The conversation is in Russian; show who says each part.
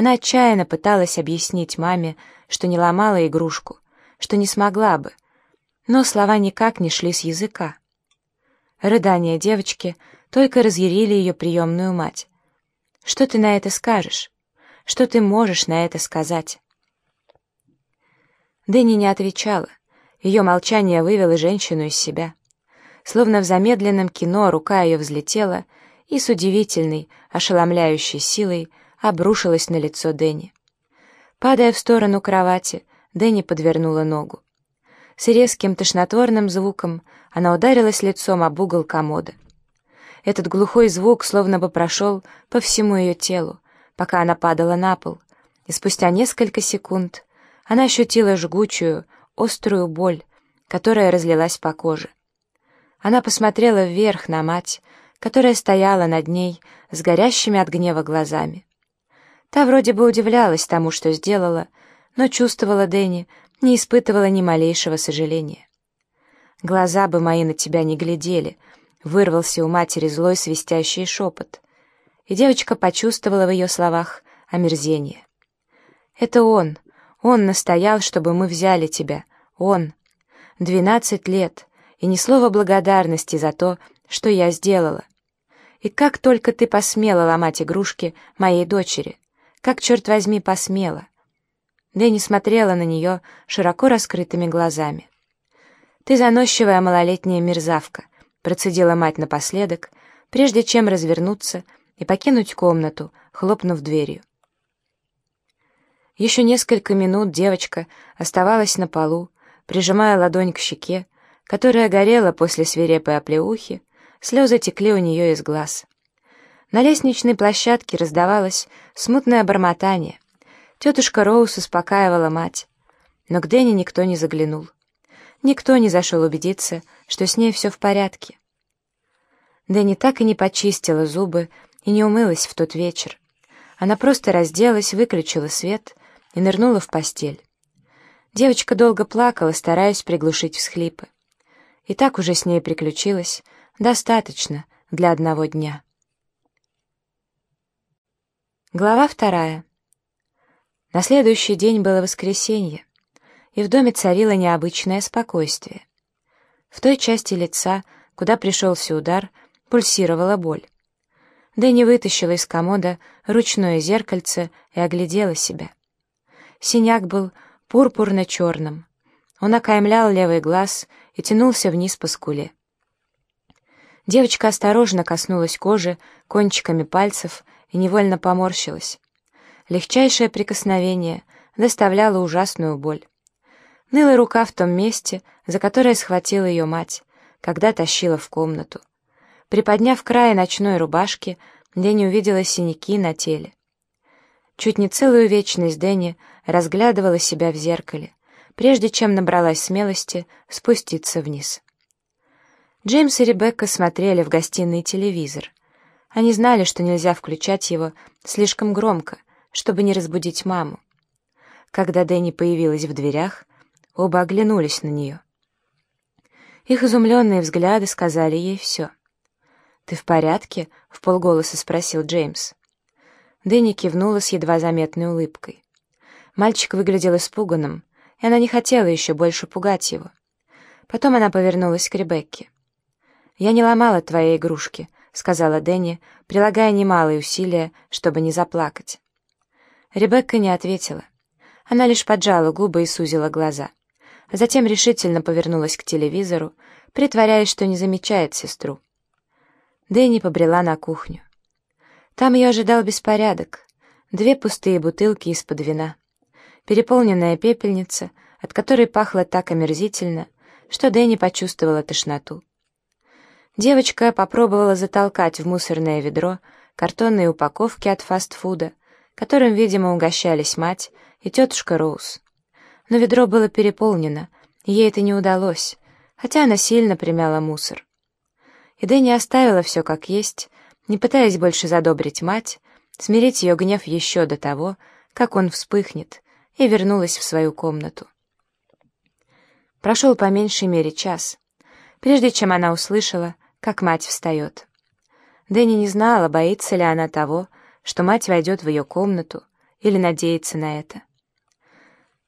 Speaker 1: Она отчаянно пыталась объяснить маме, что не ломала игрушку, что не смогла бы, но слова никак не шли с языка. Рыдания девочки только разъярили ее приемную мать. «Что ты на это скажешь? Что ты можешь на это сказать?» Дэнни не отвечала. Ее молчание вывело женщину из себя. Словно в замедленном кино рука ее взлетела и с удивительной, ошеломляющей силой обрушилась на лицо Дэнни. Падая в сторону кровати, Дэнни подвернула ногу. С резким тошнотворным звуком она ударилась лицом об угол комода. Этот глухой звук словно бы прошел по всему ее телу, пока она падала на пол, и спустя несколько секунд она ощутила жгучую, острую боль, которая разлилась по коже. Она посмотрела вверх на мать, которая стояла над ней с горящими от гнева глазами. Та вроде бы удивлялась тому, что сделала, но чувствовала Дэнни, не испытывала ни малейшего сожаления. «Глаза бы мои на тебя не глядели», — вырвался у матери злой свистящий шепот. И девочка почувствовала в ее словах омерзение. «Это он, он настоял, чтобы мы взяли тебя, он. Двенадцать лет, и ни слова благодарности за то, что я сделала. И как только ты посмела ломать игрушки моей дочери, как, черт возьми, посмела. Дэнни смотрела на нее широко раскрытыми глазами. «Ты заносчивая малолетняя мерзавка», — процедила мать напоследок, прежде чем развернуться и покинуть комнату, хлопнув дверью. Еще несколько минут девочка оставалась на полу, прижимая ладонь к щеке, которая горела после свирепой оплеухи, слезы текли у нее из глаз. На лестничной площадке раздавалось смутное бормотание. Тетушка Роуз успокаивала мать, но к Дэнни никто не заглянул. Никто не зашел убедиться, что с ней все в порядке. Дэнни так и не почистила зубы и не умылась в тот вечер. Она просто разделась, выключила свет и нырнула в постель. Девочка долго плакала, стараясь приглушить всхлипы. И так уже с ней приключилось достаточно для одного дня. Глава вторая. На следующий день было воскресенье и в доме царило необычное спокойствие. В той части лица, куда пришелся удар, пульсировала боль. Дэнни вытащила из комода ручное зеркальце и оглядела себя. Синяк был пурпурно-черным. Он окаймлял левый глаз и тянулся вниз по скуле. Девочка осторожно коснулась кожи кончиками пальцев и невольно поморщилась. Легчайшее прикосновение доставляло ужасную боль. Ныла рука в том месте, за которое схватила ее мать, когда тащила в комнату. Приподняв край ночной рубашки, Дэнни увидела синяки на теле. Чуть не целую вечность Дэнни разглядывала себя в зеркале, прежде чем набралась смелости спуститься вниз. Джеймс и Ребекка смотрели в гостиной телевизор. Они знали, что нельзя включать его слишком громко, чтобы не разбудить маму. Когда Дэнни появилась в дверях, Оба оглянулись на нее. Их изумленные взгляды сказали ей все. «Ты в порядке?» — в полголоса спросил Джеймс. Дэнни кивнула с едва заметной улыбкой. Мальчик выглядел испуганным, и она не хотела еще больше пугать его. Потом она повернулась к Ребекке. «Я не ломала твои игрушки», — сказала Дэнни, прилагая немалые усилия, чтобы не заплакать. Ребекка не ответила. Она лишь поджала губы и сузила глаза затем решительно повернулась к телевизору, притворяясь, что не замечает сестру. Дэнни побрела на кухню. Там ее ожидал беспорядок. Две пустые бутылки из-под вина. Переполненная пепельница, от которой пахло так омерзительно, что Дэнни почувствовала тошноту. Девочка попробовала затолкать в мусорное ведро картонные упаковки от фастфуда, которым, видимо, угощались мать и тетушка Роуз но ведро было переполнено, и ей это не удалось, хотя она сильно примяла мусор. И Дэнни оставила все как есть, не пытаясь больше задобрить мать, смирить ее гнев еще до того, как он вспыхнет, и вернулась в свою комнату. Прошел по меньшей мере час, прежде чем она услышала, как мать встает. Дэнни не знала, боится ли она того, что мать войдет в ее комнату или надеяться на это.